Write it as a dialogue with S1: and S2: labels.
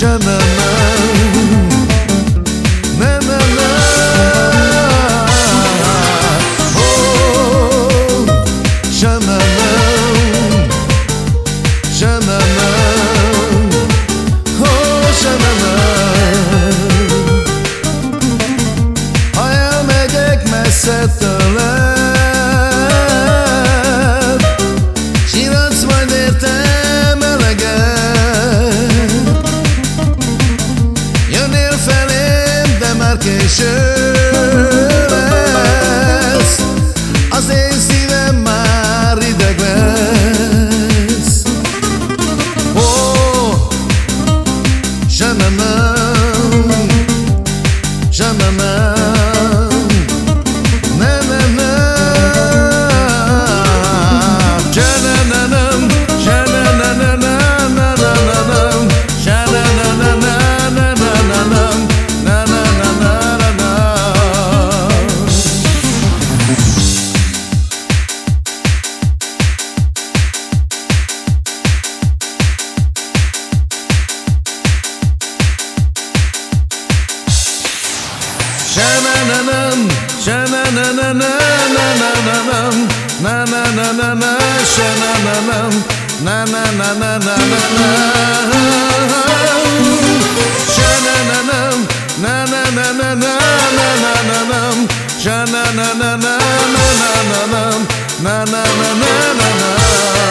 S1: yaşananı Canım, canım késő lesz. Az én szívem már ideg lesz. Oh, je m'aime, je m'aime Şenenenen Şenenenenenenenenen Nenenenene Şenenenen Nenenenenenenen Şenenenem Nenenenenenenenen Şenenenenenenenenen Nenenenenenenenen